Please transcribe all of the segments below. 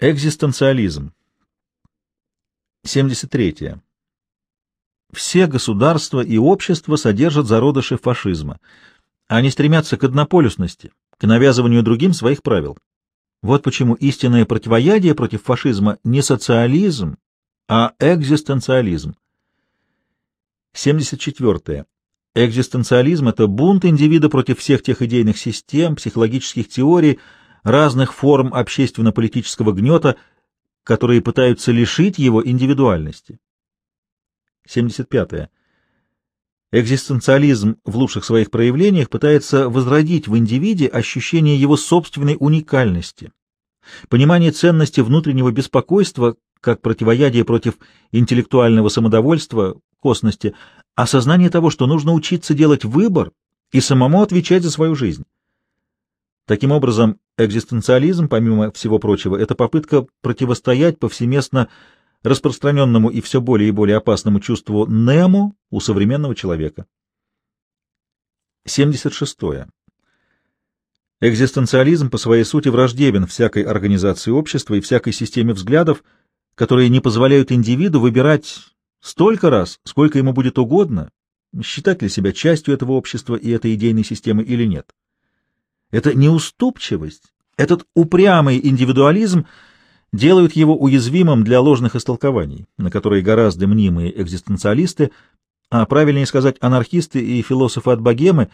Экзистенциализм. 73. Все государства и общества содержат зародыши фашизма. Они стремятся к однополюсности, к навязыванию другим своих правил. Вот почему истинное противоядие против фашизма не социализм, а экзистенциализм. 74. Экзистенциализм — это бунт индивида против всех тех идейных систем, психологических теорий, разных форм общественно-политического гнета, которые пытаются лишить его индивидуальности. 75. Экзистенциализм в лучших своих проявлениях пытается возродить в индивиде ощущение его собственной уникальности, понимание ценности внутреннего беспокойства как противоядие против интеллектуального самодовольства, косности, осознание того, что нужно учиться делать выбор и самому отвечать за свою жизнь. Таким образом, экзистенциализм, помимо всего прочего, это попытка противостоять повсеместно распространенному и все более и более опасному чувству немо у современного человека. 76. Экзистенциализм по своей сути враждебен всякой организации общества и всякой системе взглядов, которые не позволяют индивиду выбирать столько раз, сколько ему будет угодно, считать ли себя частью этого общества и этой идейной системы или нет. Это неуступчивость, этот упрямый индивидуализм — делают его уязвимым для ложных истолкований, на которые гораздо мнимые экзистенциалисты, а правильнее сказать анархисты и философы от богемы,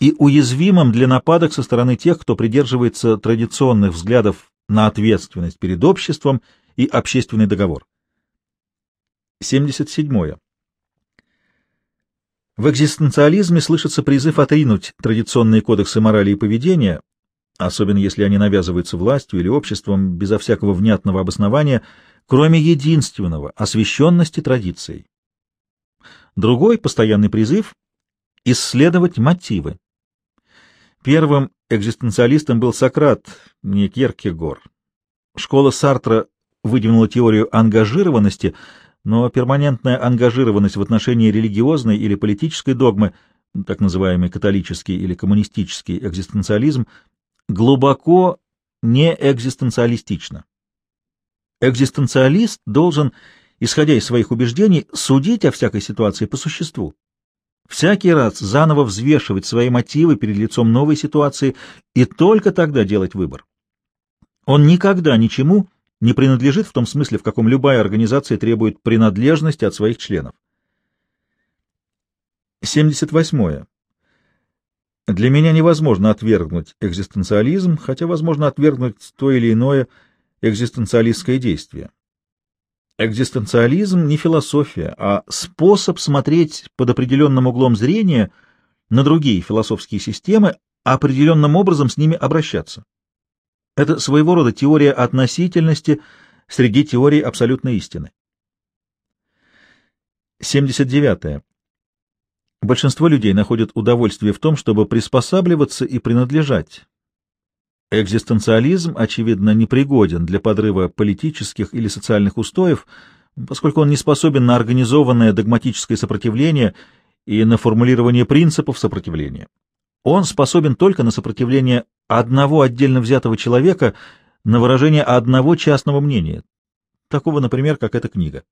и уязвимым для нападок со стороны тех, кто придерживается традиционных взглядов на ответственность перед обществом и общественный договор. 77. В экзистенциализме слышится призыв отринуть традиционные кодексы морали и поведения, особенно если они навязываются властью или обществом безо всякого внятного обоснования, кроме единственного — освященности традицией. Другой постоянный призыв — исследовать мотивы. Первым экзистенциалистом был Сократ, не Кьеркегор. Школа Сартра выдвинула теорию ангажированности, но перманентная ангажированность в отношении религиозной или политической догмы, так называемый католический или коммунистический экзистенциализм, глубоко не экзистенциалистично. Экзистенциалист должен, исходя из своих убеждений, судить о всякой ситуации по существу. Всякий раз заново взвешивать свои мотивы перед лицом новой ситуации и только тогда делать выбор. Он никогда ничему не принадлежит в том смысле, в каком любая организация требует принадлежности от своих членов. 78. Для меня невозможно отвергнуть экзистенциализм, хотя возможно отвергнуть то или иное экзистенциалистское действие. Экзистенциализм не философия, а способ смотреть под определенным углом зрения на другие философские системы, определенным образом с ними обращаться. Это своего рода теория относительности среди теорий абсолютной истины. 79. Большинство людей находят удовольствие в том, чтобы приспосабливаться и принадлежать. Экзистенциализм, очевидно, непригоден для подрыва политических или социальных устоев, поскольку он не способен на организованное догматическое сопротивление и на формулирование принципов сопротивления. Он способен только на сопротивление одного отдельно взятого человека, на выражение одного частного мнения, такого, например, как эта книга.